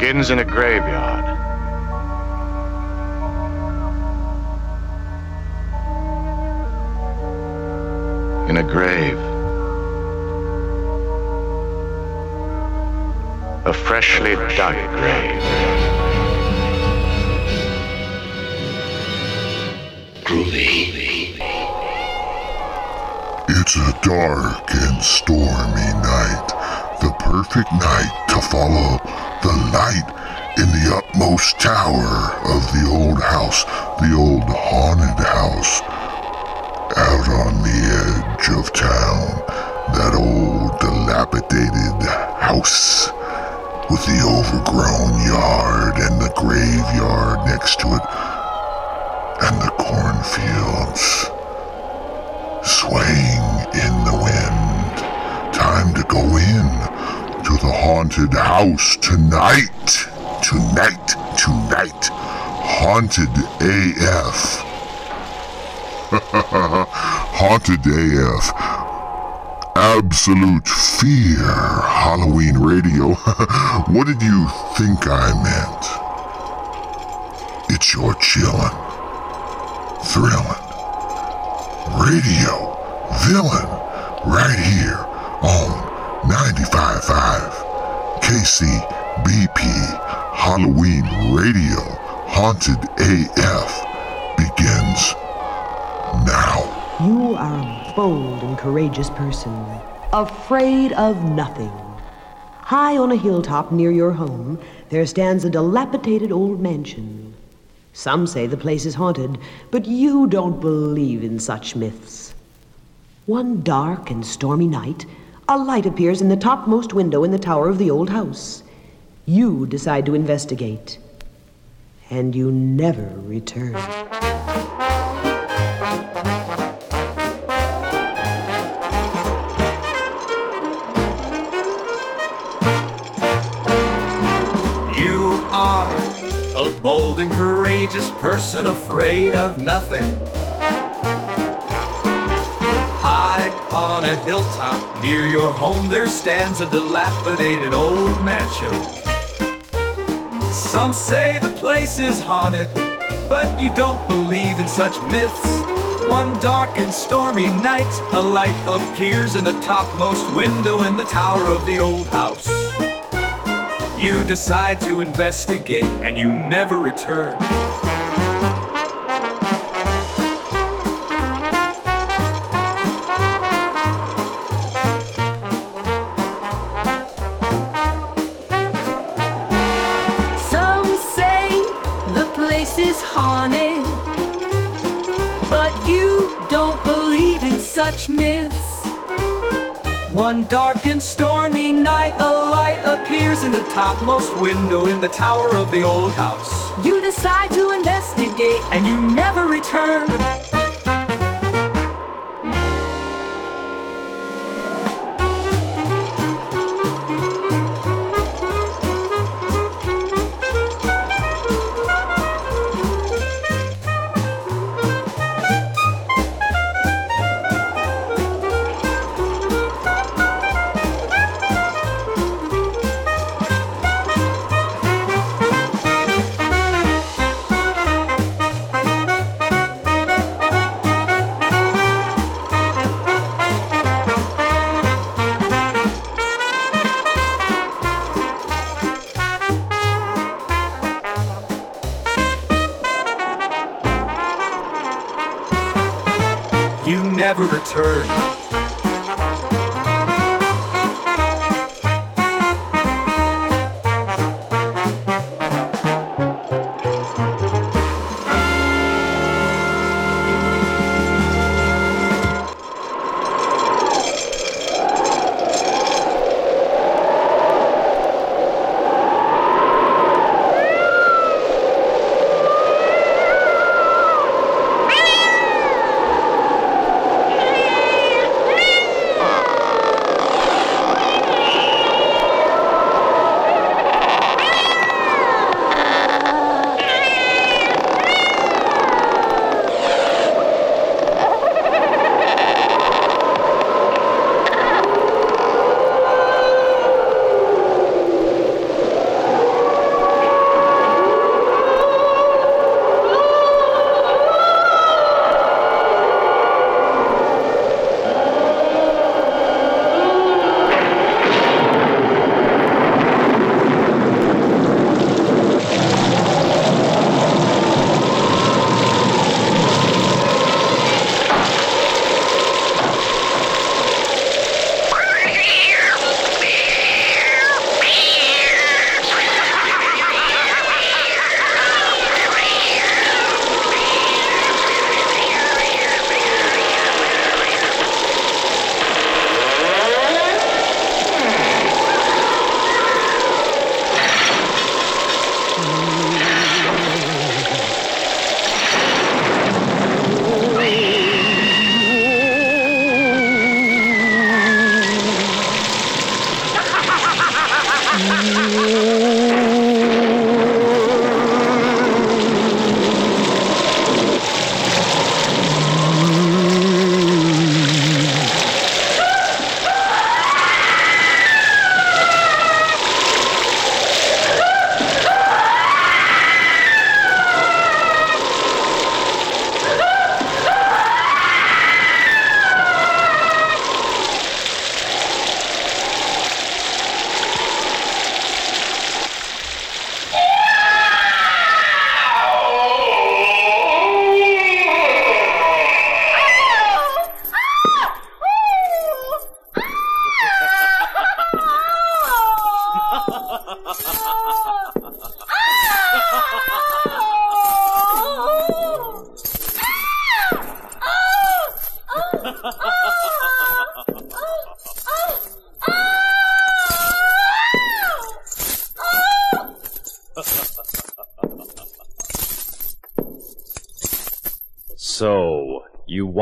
begins in a graveyard. In a grave. A freshly dug grave. Groovy. It's a dark and stormy night. The perfect night to follow the light in the utmost tower of the old house, the old haunted house. Out on the edge of town, that old dilapidated house with the overgrown yard and the graveyard next to it, and the cornfields swaying in the wind. Time to go in to the haunted house tonight. Tonight, tonight. Haunted AF. haunted AF. Absolute fear. Halloween radio. what did you think I meant? It's your chillin', thrillin', radio villain right here on 95.5 KCBP Halloween Radio Haunted AF begins now. You are a bold and courageous person, afraid of nothing. High on a hilltop near your home, there stands a dilapidated old mansion. Some say the place is haunted, but you don't believe in such myths. One dark and stormy night, a light appears in the topmost window in the tower of the old house. You decide to investigate, and you never return. You are a bold and courageous person, afraid of nothing. On a hilltop near your home, there stands a dilapidated old mansion. Some say the place is haunted, but you don't believe in such myths. One dark and stormy night, a light appears in the topmost window in the tower of the old house. You decide to investigate and you never return. Such myths. One dark and stormy night, a light appears in the topmost window in the tower of the old house. You decide to investigate And you never return.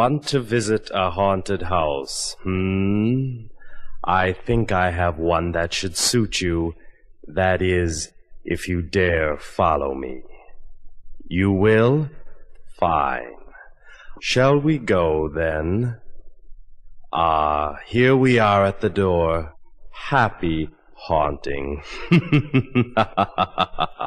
Want to visit a haunted house, hmm? I think I have one that should suit you. That is, if you dare follow me. You will? Fine. Shall we go then? Ah, here we are at the door. Happy haunting.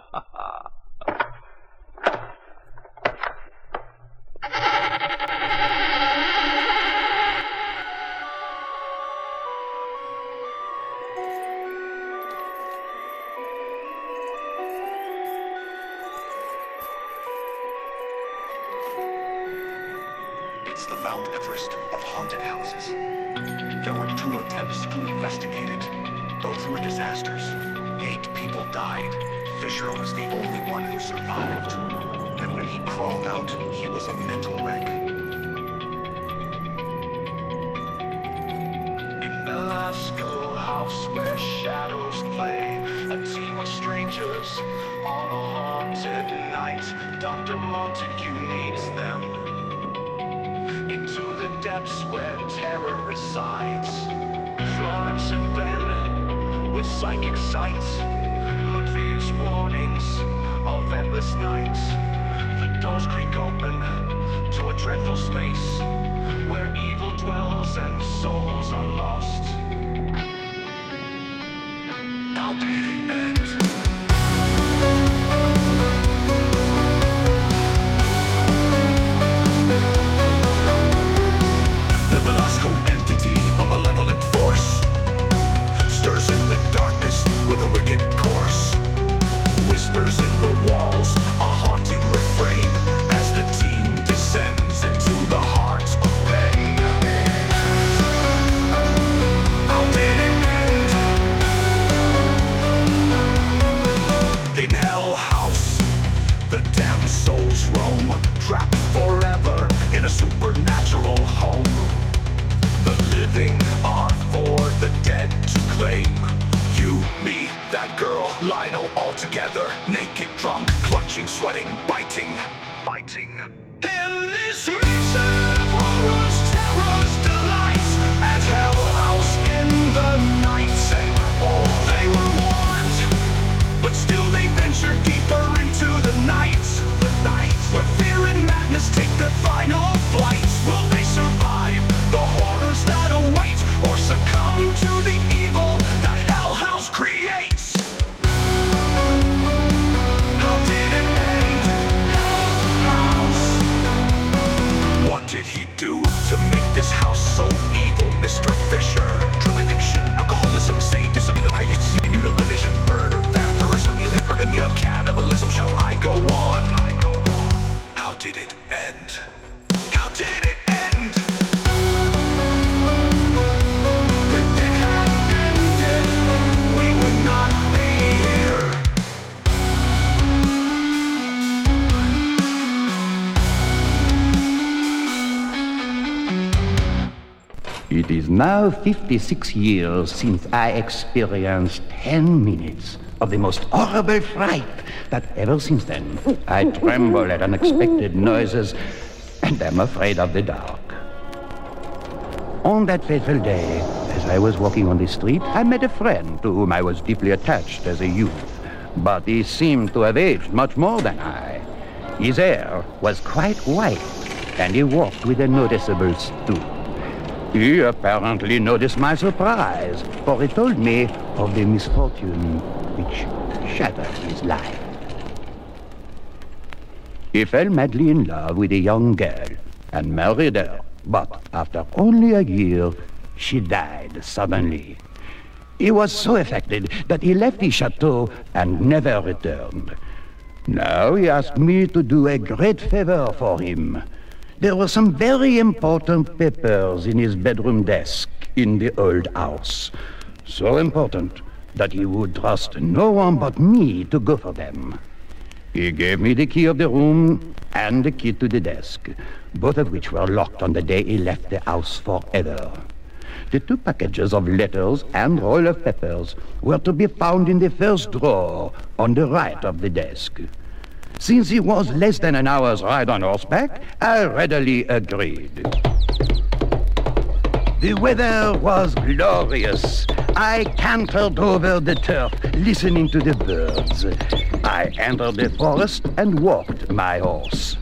You, me, that girl, Lionel, all together, naked, drunk, clutching, sweating, biting, biting. In this reason, in the night, now 56 years since I experienced 10 minutes of the most horrible fright, but ever since then, I tremble at unexpected noises and am afraid of the dark. On that fateful day, as I was walking on the street, I met a friend to whom I was deeply attached as a youth, but he seemed to have aged much more than I. His hair was quite white, and he walked with a noticeable stoop. He apparently noticed my surprise, for he told me of the misfortune which shattered his life. He fell madly in love with a young girl and married her, but after only a year, she died suddenly. He was so affected that he left the chateau and never returned. Now he asked me to do a great favor for him. There were some very important papers in his bedroom desk in the old house. So important that he would trust no one but me to go for them. He gave me the key of the room and the key to the desk, both of which were locked on the day he left the house forever. The two packages of letters and roll of papers were to be found in the first drawer on the right of the desk. Since he was less than an hour's ride on horseback, I readily agreed. The weather was glorious. I cantered over the turf, listening to the birds. I entered the forest and walked my horse.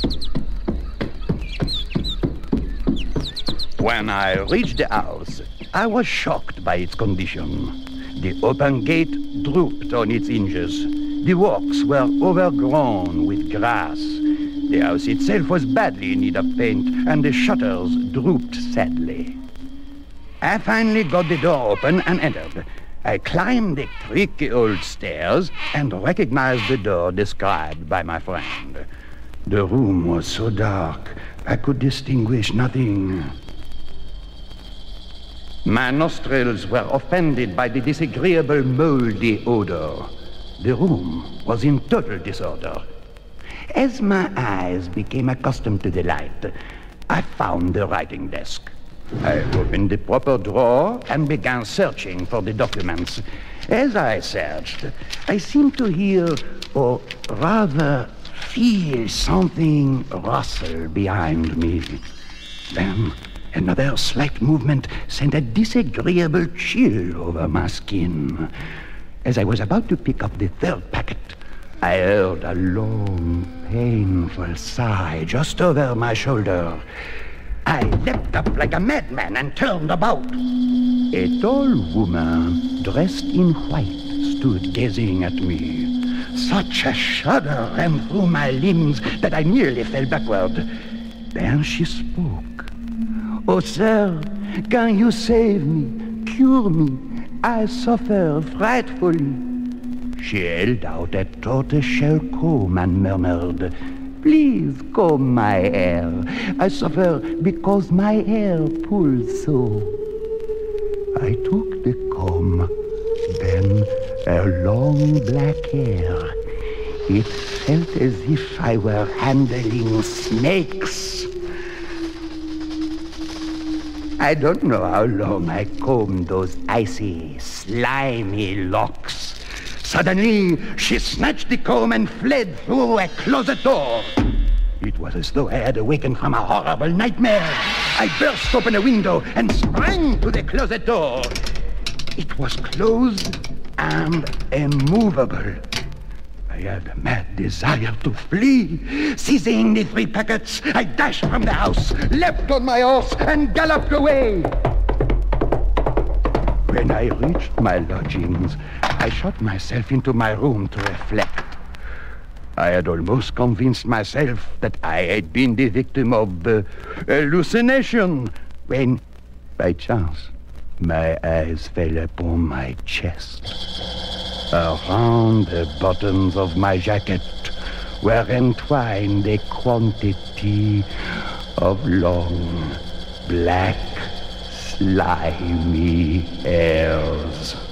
When I reached the house, I was shocked by its condition. The open gate drooped on its hinges. The walks were overgrown with grass. The house itself was badly in need of paint, and the shutters drooped sadly. I finally got the door open and entered. I climbed the creaky old stairs and recognized the door described by my friend. The room was so dark, I could distinguish nothing. My nostrils were offended by the disagreeable moldy odor. The room was in total disorder. As my eyes became accustomed to the light, I found the writing desk. I opened the proper drawer and began searching for the documents. As I searched, I seemed to hear, or rather feel something rustle behind me. Then Another slight movement sent a disagreeable chill over my skin. As I was about to pick up the third packet, I heard a long, painful sigh just over my shoulder. I leapt up like a madman and turned about. A tall woman, dressed in white, stood gazing at me. Such a shudder ran through my limbs that I nearly fell backward. Then she spoke. Oh, sir, can you save me, cure me? I suffer frightfully. She held out a tortoiseshell comb and murmured, Please comb my hair. I suffer because my hair pulls so. I took the comb, then her long black hair. It felt as if I were handling snakes. I don't know how long I combed those icy, slimy locks. Suddenly, she snatched the comb and fled through a closet door. It was as though I had awakened from a horrible nightmare. I burst open a window and sprang to the closet door. It was closed and immovable. I had a mad desire to flee. Seizing the three packets, I dashed from the house, leapt on my horse, and galloped away. When I reached my lodgings, I shut myself into my room to reflect. I had almost convinced myself that I had been the victim of uh, hallucination when, by chance, my eyes fell upon my chest. Around the buttons of my jacket were entwined a quantity of long, black, slimy hairs.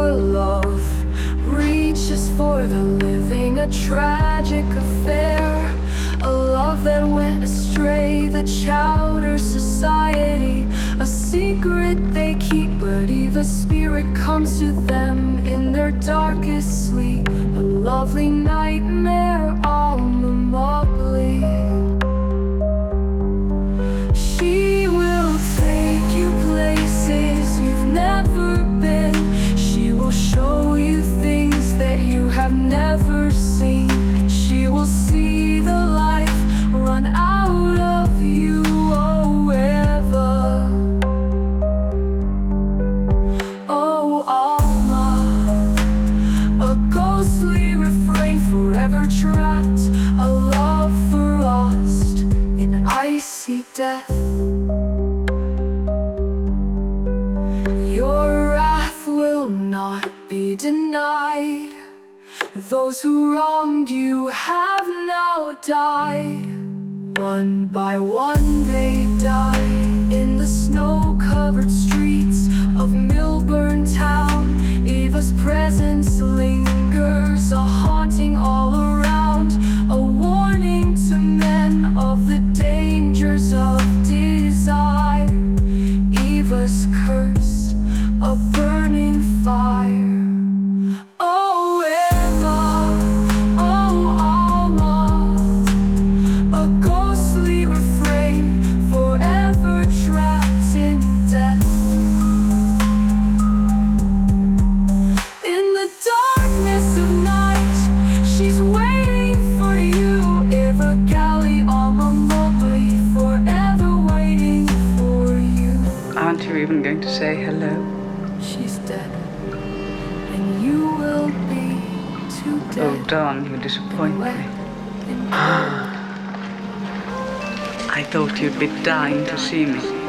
your love reaches for the living, a tragic affair. A love that went astray, the chowder society. A secret they keep, but either spirit comes to them in their darkest sleep. A lovely nightmare on the morrow. Those who wronged you have now died. One by one they die. to say hello. She's dead, and you will be too dead. Oh, Don, you disappoint me. I thought you'd be dying to see me.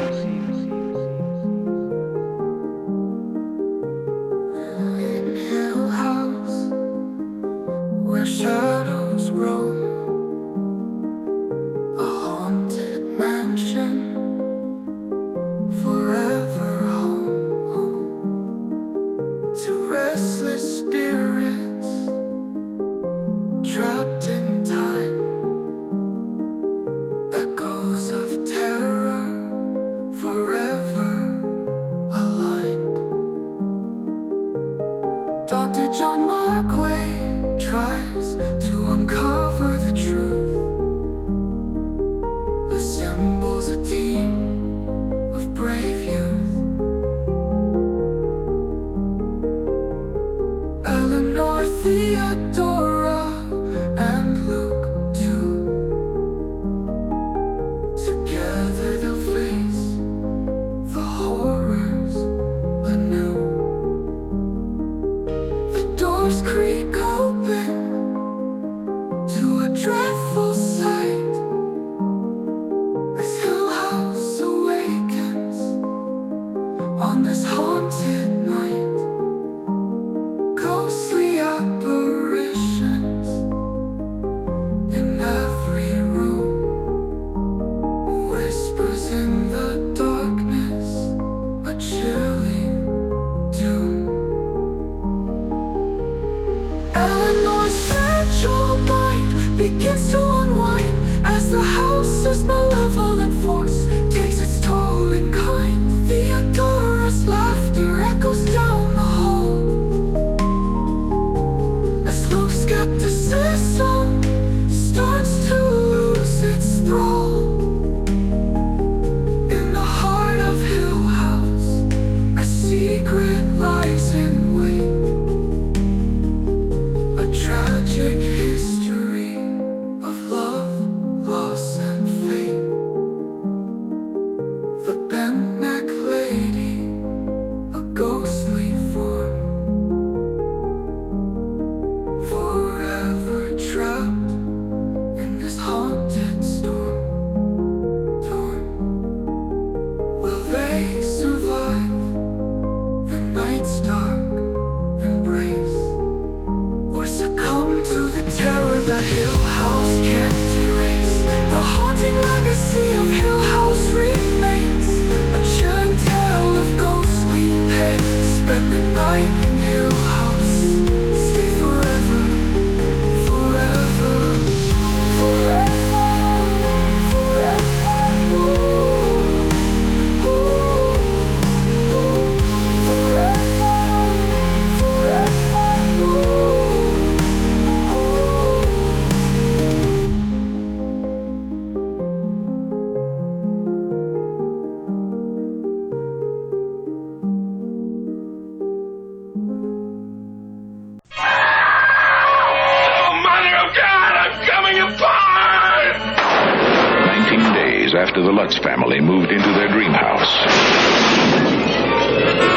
After the Lutz family moved into their dream house.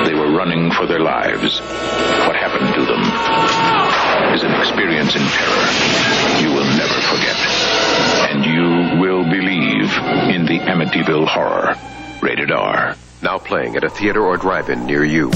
They were running for their lives. What happened to them is an experience in terror you will never forget. And you will believe in the Amityville Horror. Rated R. Now playing at a theater or drive-in near you.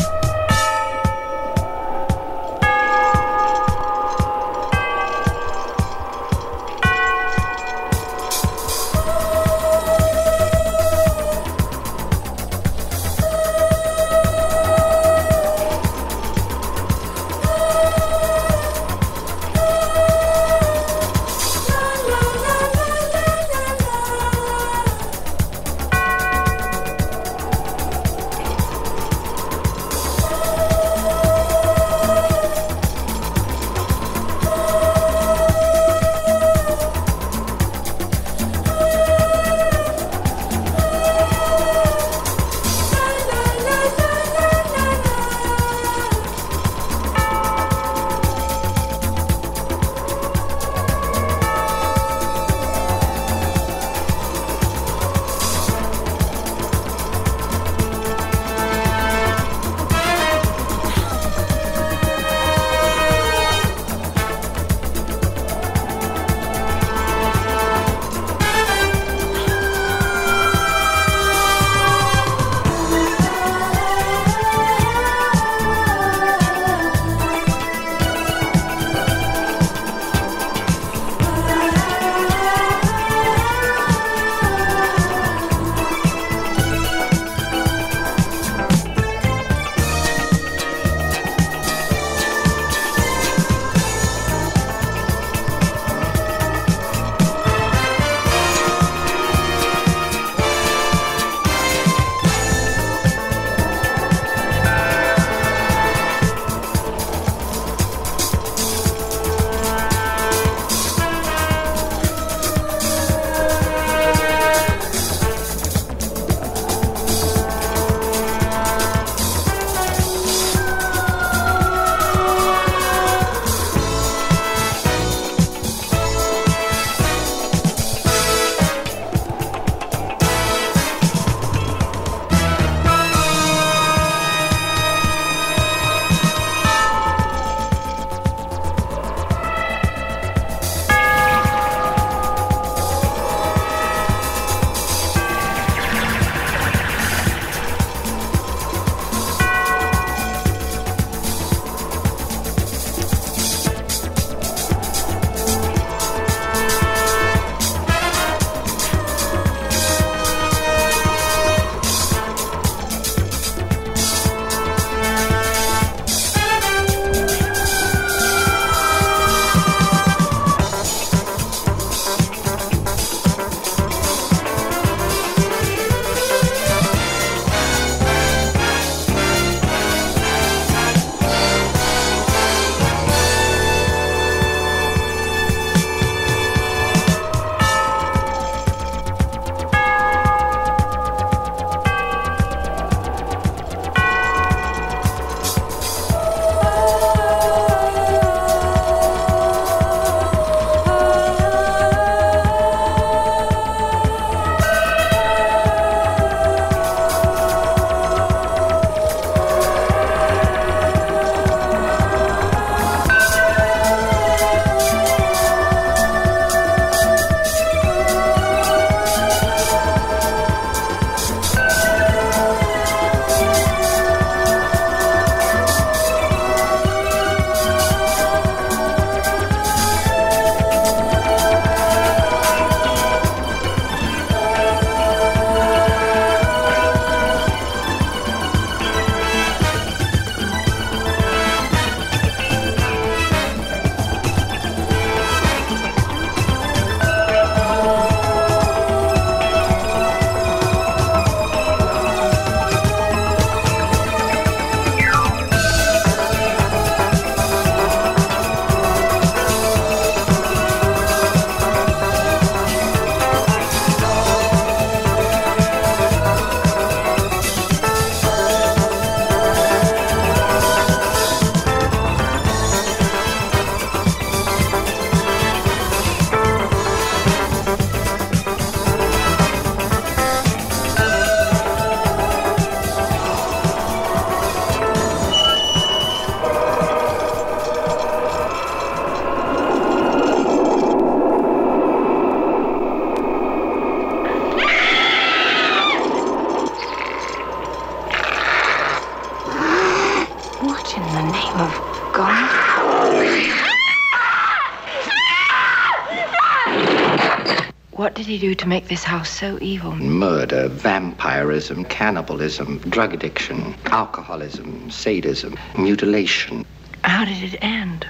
He do to make this house so evil? Murder, vampirism, cannibalism, drug addiction, alcoholism, sadism, mutilation. How did it end?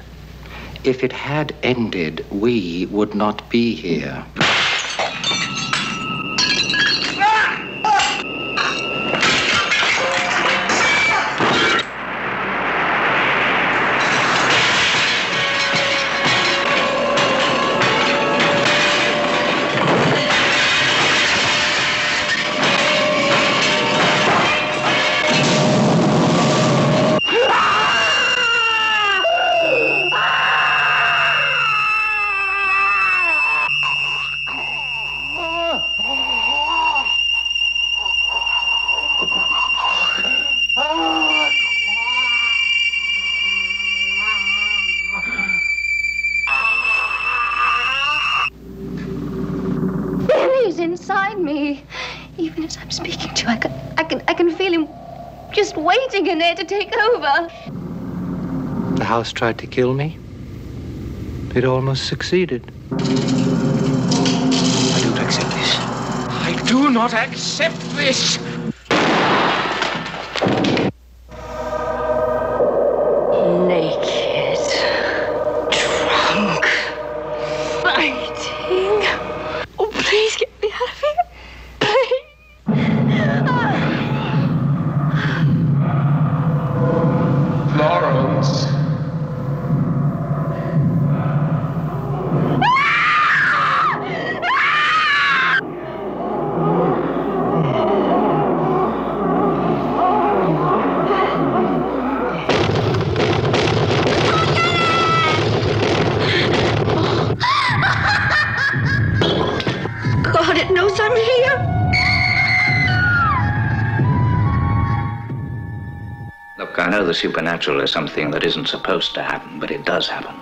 If it had ended, we would not be here. House tried to kill me. It almost succeeded. I don't accept this. I do not accept this. Know the supernatural is something that isn't supposed to happen, but it does happen.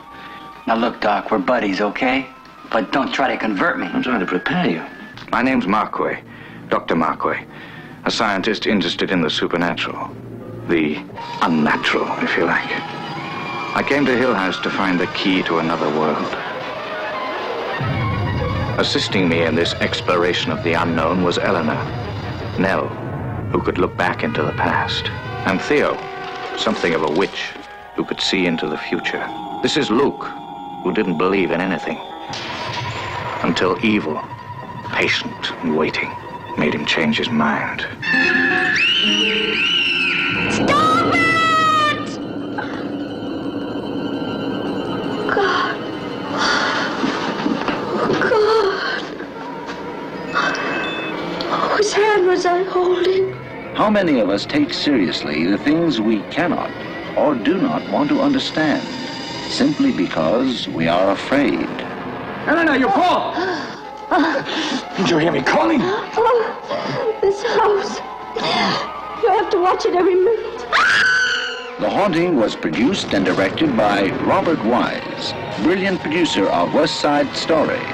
Now look, Doc, we're buddies, okay? But don't try to convert me. I'm trying to prepare you. My name's Marquay, Dr. Marquay, a scientist interested in the supernatural. The unnatural, if you like. I came to Hill House to find the key to another world. Assisting me in this exploration of the unknown was Eleanor, Nell, who could look back into the past, and Theo, something of a witch who could see into the future. This is Luke, who didn't believe in anything until evil, patient and waiting, made him change his mind. Stop it! God. God. Whose hand was I holding? How many of us take seriously the things we cannot or do not want to understand simply because we are afraid? Eleanor, you fall! Did you hear me calling? Oh, this house. You have to watch it every minute. The Haunting was produced and directed by Robert Wise, brilliant producer of West Side Story.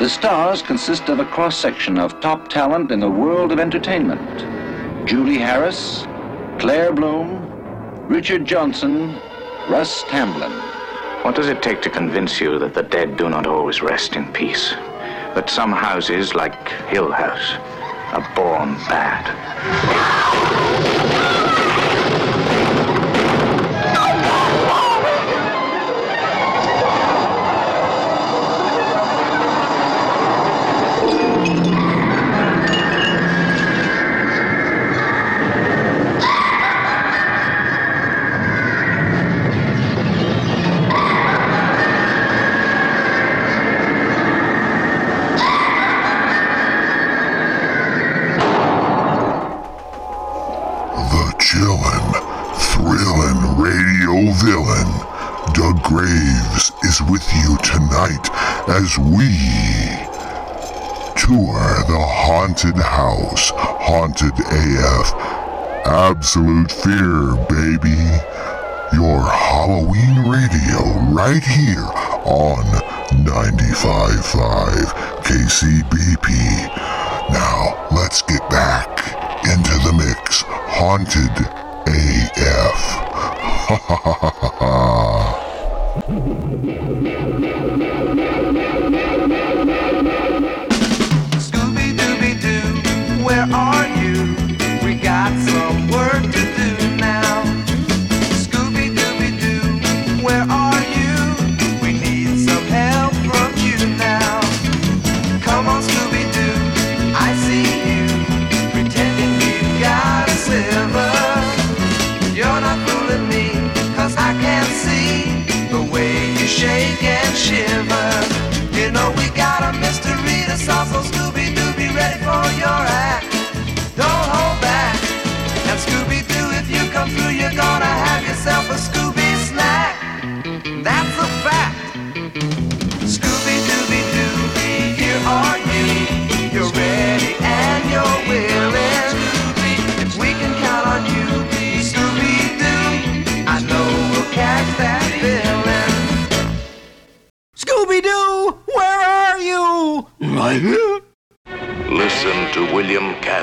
The stars consist of a cross section of top talent in the world of entertainment Julie Harris, Claire Bloom, Richard Johnson, Russ Tamblyn. What does it take to convince you that the dead do not always rest in peace? That some houses, like Hill House, are born bad? Haunted house, Haunted AF. Absolute fear, baby. Your Halloween radio right here on 95.5 KCBP. Now, let's get back into the mix. Haunted AF. Ha ha ha ha ha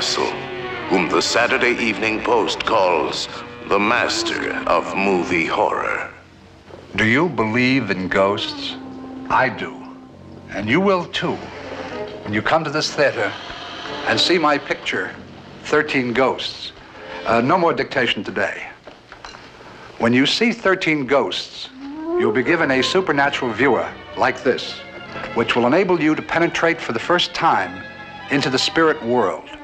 Castle, whom the Saturday Evening Post calls the master of movie horror. Do you believe in ghosts? I do. And you will too. When you come to this theater and see my picture, 13 Ghosts. Uh, no more dictation today. When you see 13 ghosts, you'll be given a supernatural viewer like this, which will enable you to penetrate for the first time into the spirit world.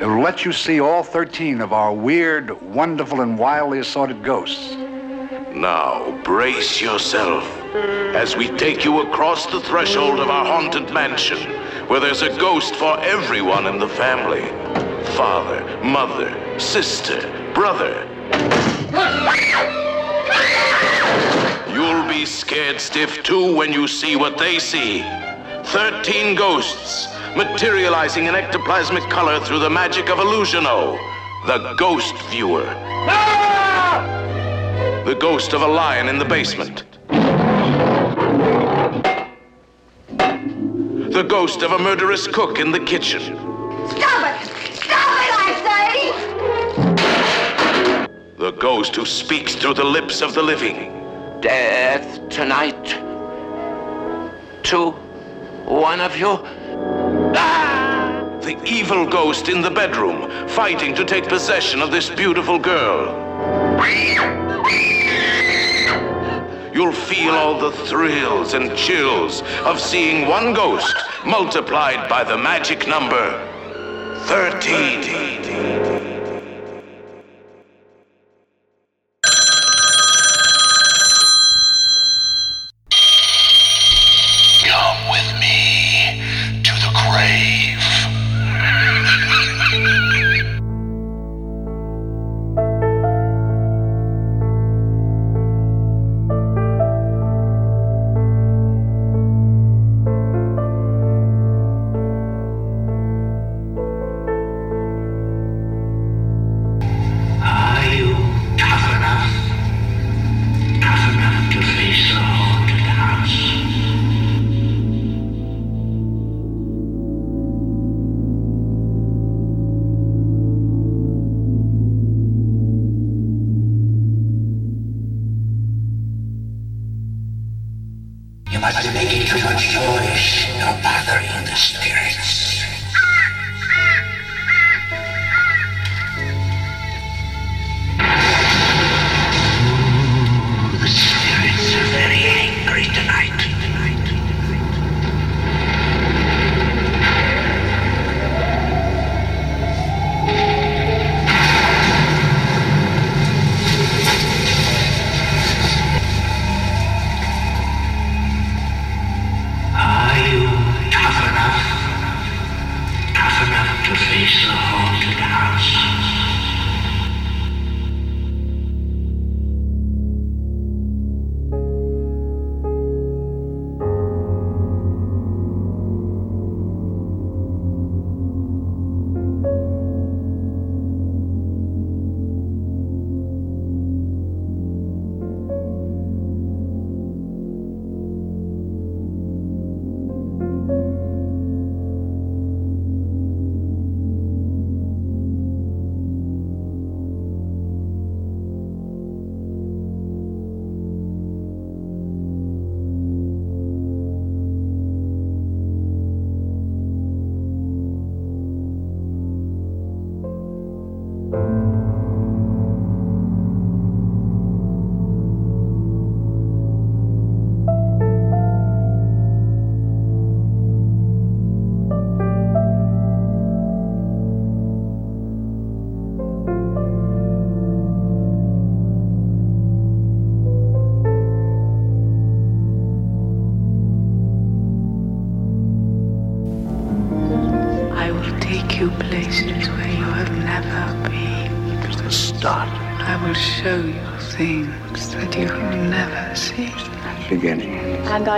It will let you see all 13 of our weird, wonderful, and wildly assorted ghosts. Now, brace yourself as we take you across the threshold of our haunted mansion, where there's a ghost for everyone in the family father, mother, sister, brother. You'll be scared stiff too when you see what they see. Thirteen ghosts materializing in ectoplasmic color through the magic of Illusiono, the ghost viewer. The ghost of a lion in the basement. The ghost of a murderous cook in the kitchen. Stop it! Stop it, I say! The ghost who speaks through the lips of the living. Death tonight. To one of you. Ah! The evil ghost in the bedroom, fighting to take possession of this beautiful girl. You'll feel all the thrills and chills of seeing one ghost multiplied by the magic number 13.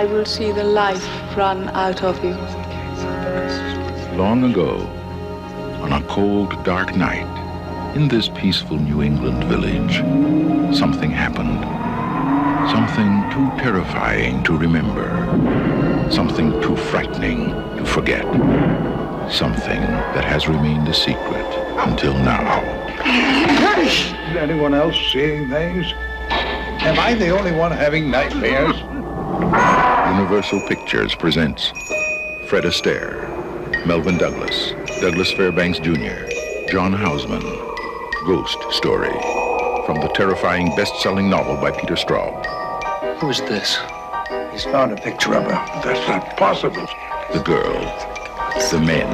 I will see the life run out of you. Long ago, on a cold, dark night, in this peaceful New England village, something happened. Something too terrifying to remember. Something too frightening to forget. Something that has remained a secret until now. Is anyone else seeing things? Am I the only one having nightmares? Universal Pictures presents Fred Astaire, Melvin Douglas, Douglas Fairbanks Jr., John Houseman, Ghost Story, from the terrifying best-selling novel by Peter Straub. Who is this? He's found a picture of her. That's not possible. The girl, the men,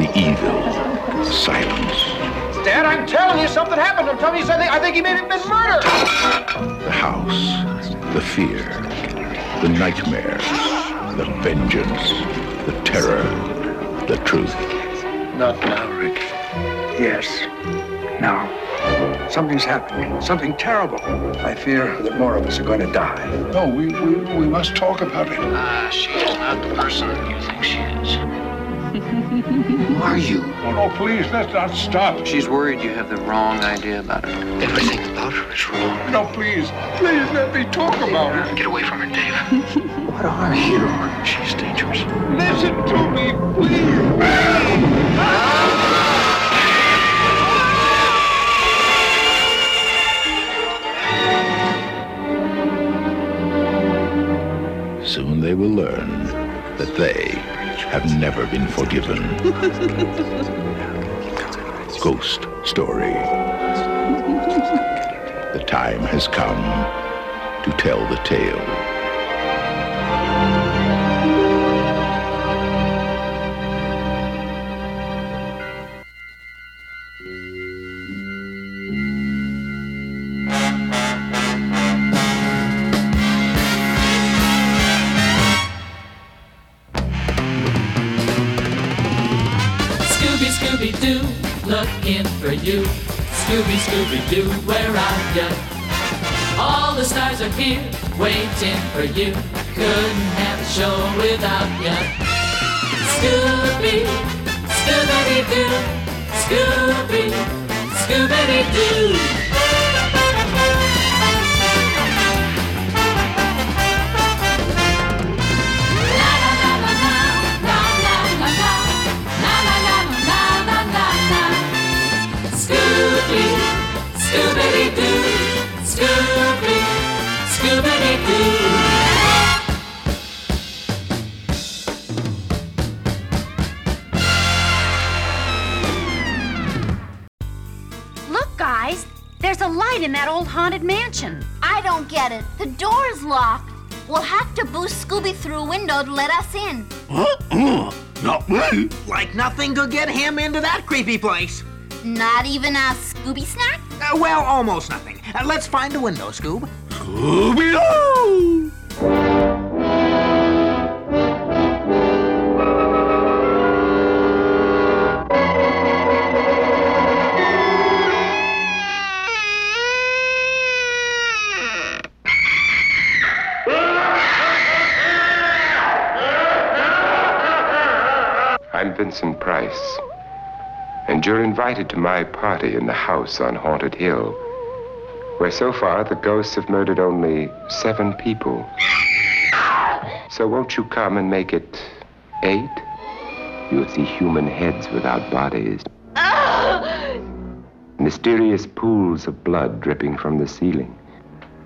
the evil, the silence, Dad, I'm telling you, something happened I'm telling you something. I think he may have been murdered. the house, the fear, the nightmares, the vengeance, the terror, the truth. Not now, Rick. Yes. Now. Something's happening. Something terrible. I fear that more of us are going to die. No, we, we, we must talk about it. Ah, she is not the person you think she is. Who are you? Oh, no, please, let's not stop. She's worried you have the wrong idea about her. Everything about her is wrong. No, please. Please let me talk about her. Get away from her, Dave. What are you? She's dangerous. Listen to me, please. Soon they will learn that they have never been forgiven. Ghost Story. The time has come to tell the tale. Scooby, Scooby Doo, where are ya? All the stars are here, waiting for you. Couldn't have a show without ya. Scooby, Scooby Doo, Scooby, Scooby Scooby Doo, Scooby, Scooby Doo. Look, guys, there's a light in that old haunted mansion. I don't get it. The door's locked. We'll have to boost Scooby through a window to let us in. Uh-uh, not me. Like nothing could get him into that creepy place. Not even a Scooby snack? Uh, well, almost nothing. Uh, let's find a window, Scoob. Scooby-Doo! And you're invited to my party in the house on Haunted Hill, where so far the ghosts have murdered only seven people. So won't you come and make it eight? You'll see human heads without bodies, ah! mysterious pools of blood dripping from the ceiling.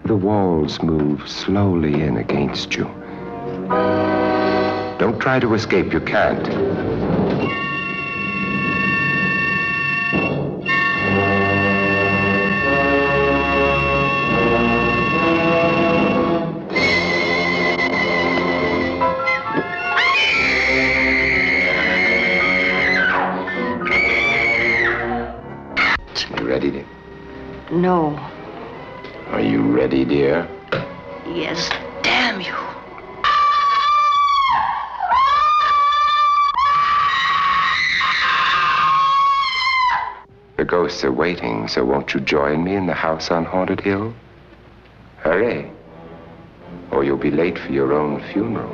The walls move slowly in against you. Don't try to escape, you can't. No. Are you ready, dear? Yes. Damn you. The ghosts are waiting, so won't you join me in the house on Haunted Hill? Hurry, or you'll be late for your own funeral.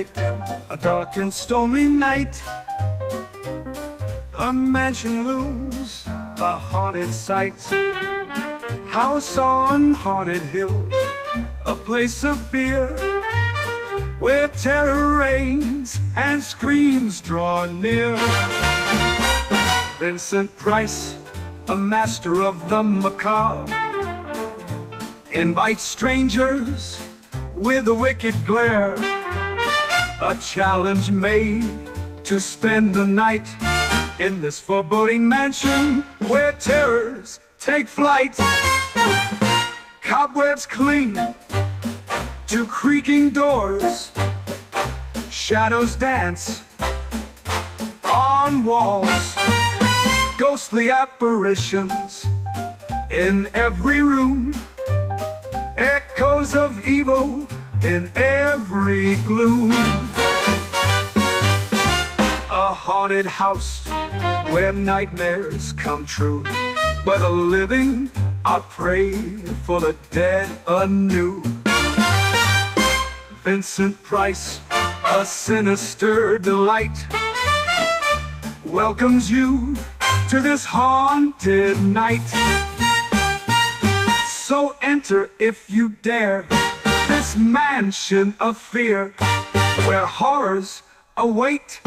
A dark dark and stormy night, a mansion looms, a haunted sight. House on haunted hill, a place of fear, where terror reigns and screams draw near. Vincent Price, a master of the macabre, invites strangers with a wicked glare. A challenge made to spend the night in this foreboding mansion where terrors take flight. Cobwebs cling to creaking doors, shadows dance on walls, ghostly apparitions in every room, echoes of evil in every gloom. A haunted house where nightmares come true. Where the living are praying for the dead anew. Vincent Price, a sinister delight, welcomes you to this haunted night. So enter if you dare this mansion of fear where horrors await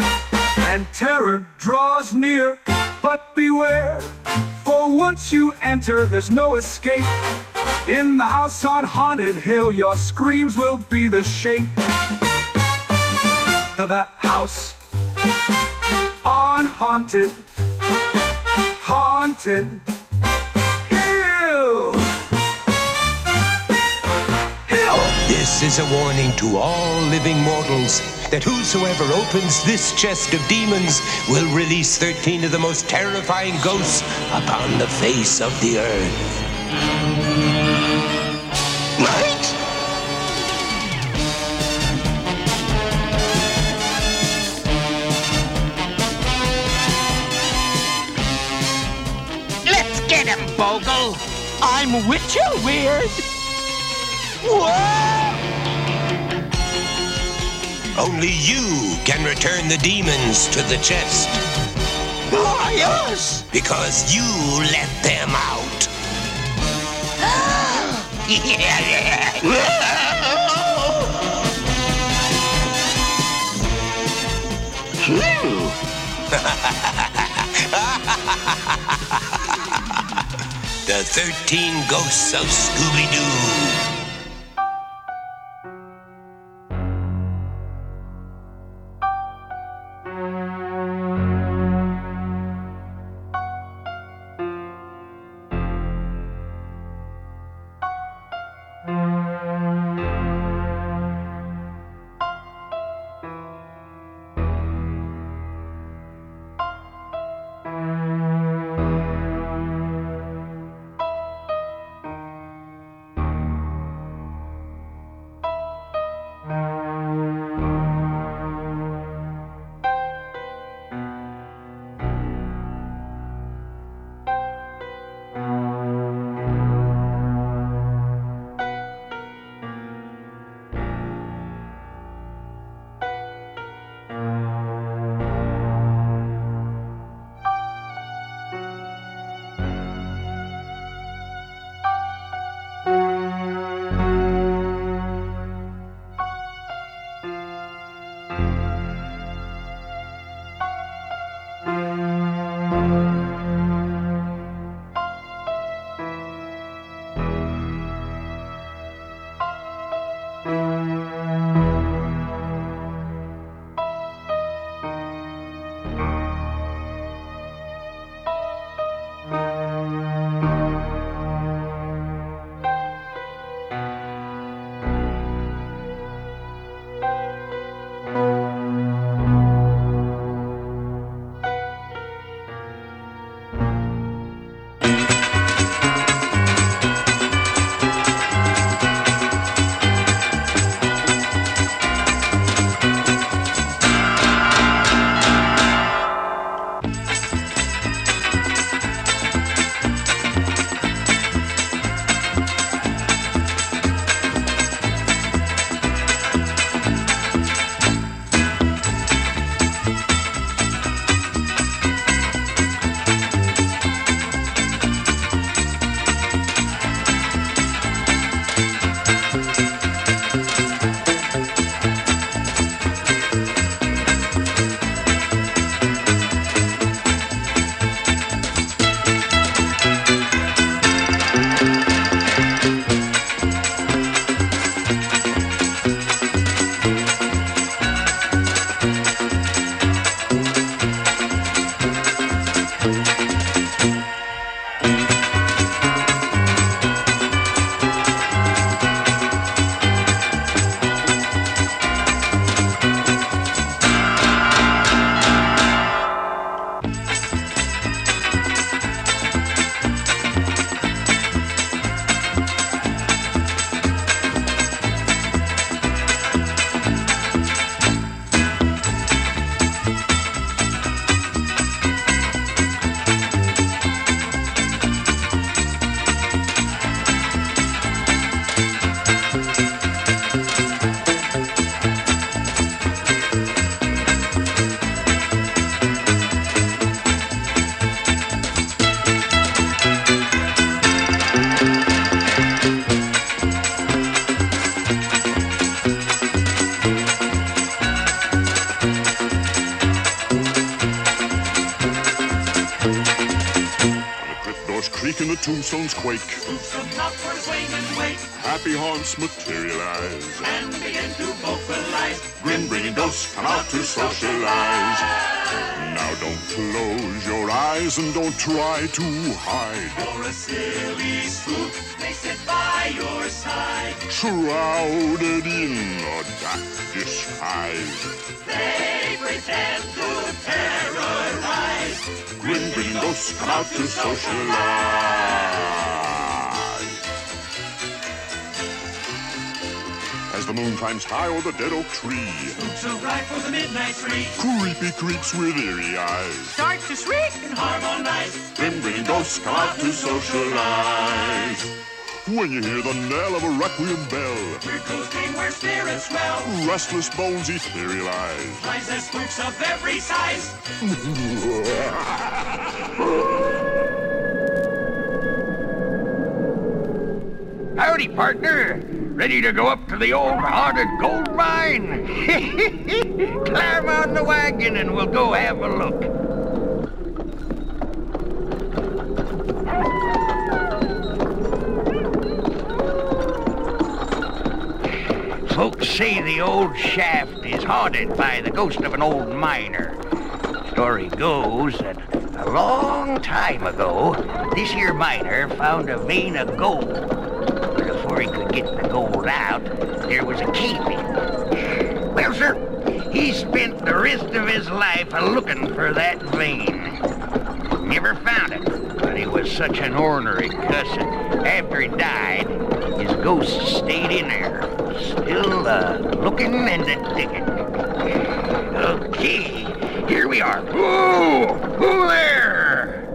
and terror draws near. But beware, for once you enter, there's no escape. In the house on Haunted Hill, your screams will be the shape of the house on Haunted, Haunted This is a warning to all living mortals that whosoever opens this chest of demons will release 13 of the most terrifying ghosts upon the face of the earth. Right? Let's get him, Bogle. I'm with you, Weird. Whoa! Only you can return the demons to the chest. Why us? Because you let them out. the 13 ghosts of Scooby Doo. Grin bringing ghosts come out to socialize. Now don't close your eyes and don't try to hide. For a silly spook, they sit by your side. Shrouded in a dark disguise. They pretend to terrorize. Grin bringing ghosts come out to socialize. As the moon climbs high o'er the dead oak tree, Spooks arrive for the midnight spree. creepy creeps with eerie eyes. Start to shriek and harmonize. Grin bringing ghosts come out to socialize. When you hear the knell of a requiem bell, ghost game where spirits dwell. restless bones etherealize. Lies as spooks of every size. Howdy, partner. Ready to go up to the old haunted gold mine? Climb on the wagon and we'll go have a look. Folks say the old shaft is haunted by the ghost of an old miner. Story goes that a long time ago, this here miner found a vein of gold. Before he could get the gold out, there was a cave in. Well, sir, he spent the rest of his life looking for that vein. Never found it, but he was such an ornery cussin. After he died, his ghost stayed in there, still uh, looking and digging. Okay, here we are. Whoa, who there?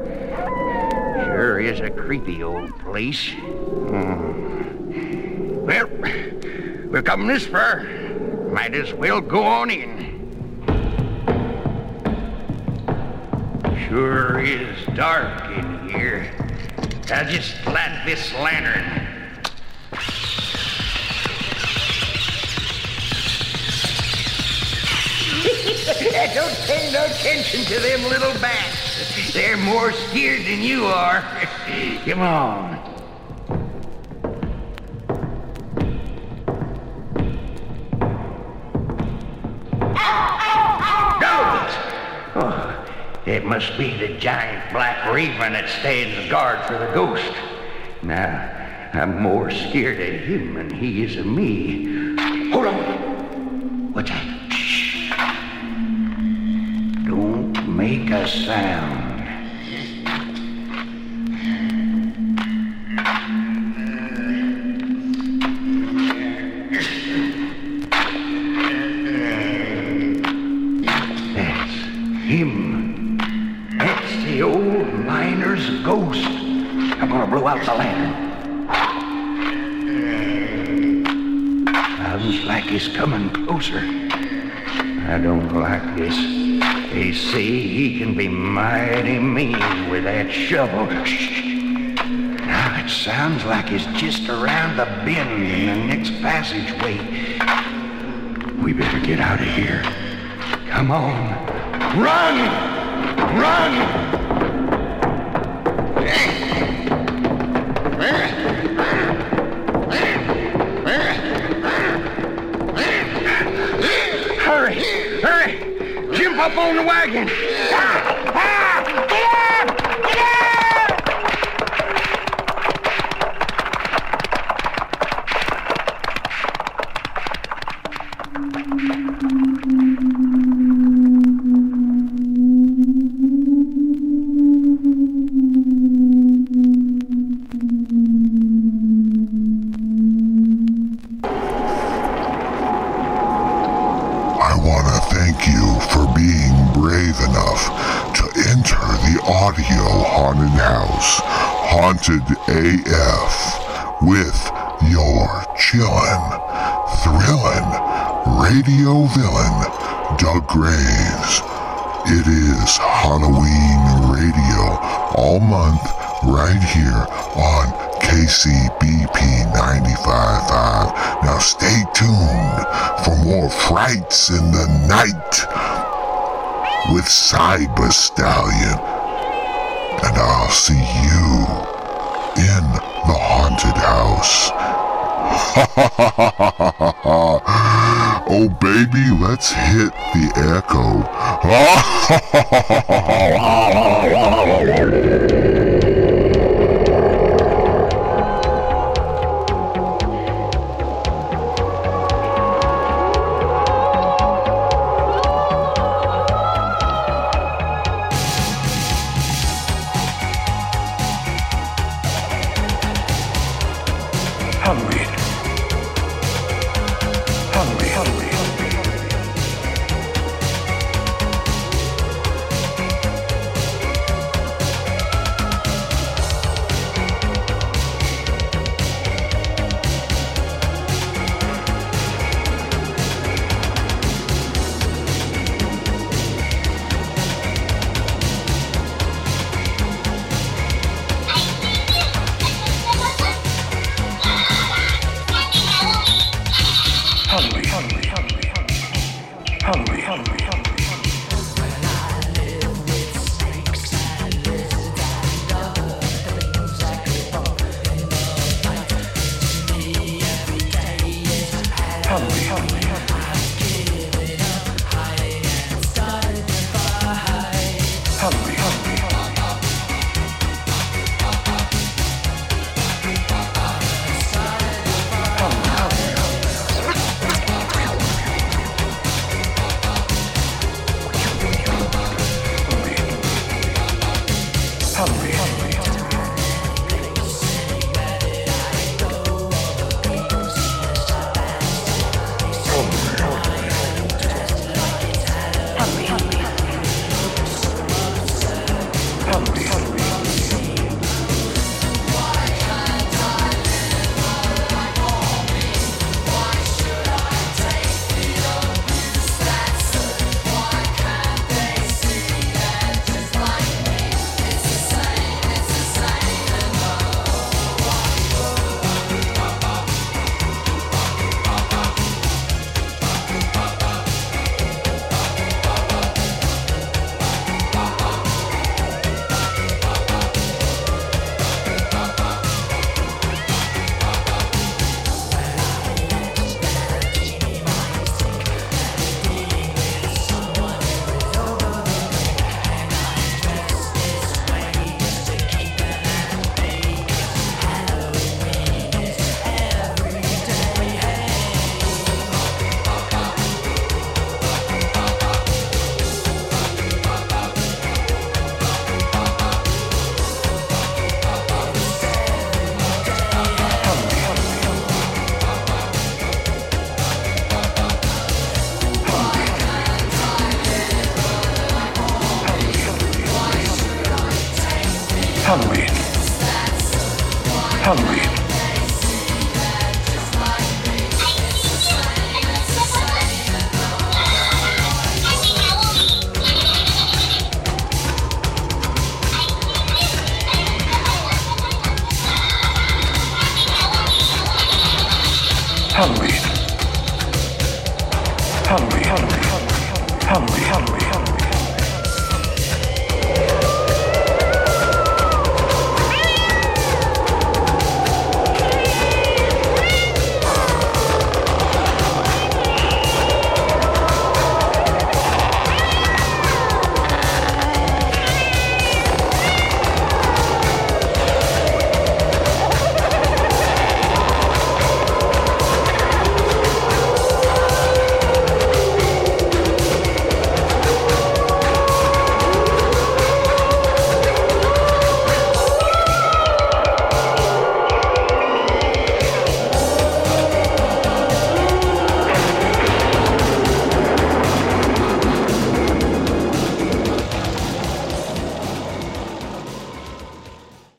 Sure is a creepy old place. Hmm. We're coming this far. Might as well go on in. Sure is dark in here. I'll just light this lantern. Don't pay no attention to them little bats. They're more scared than you are. Come on. Must be the giant black raven that stands guard for the ghost. Now, I'm more scared of him than he is of me. Hold on. What's that? Shh. Don't make a sound. Passageway. We better get out of here. Come on. Run! Run! Hurry! Hurry! Jump up on the wagon! Ah! Ah! AF, with your chillin', thrillin' radio villain, Doug Graves. It is Halloween radio all month right here on KCBP 95.5. Now stay tuned for more frights in the night with Cyber Stallion. And I'll see you in the haunted house. oh, baby, let's hit the echo.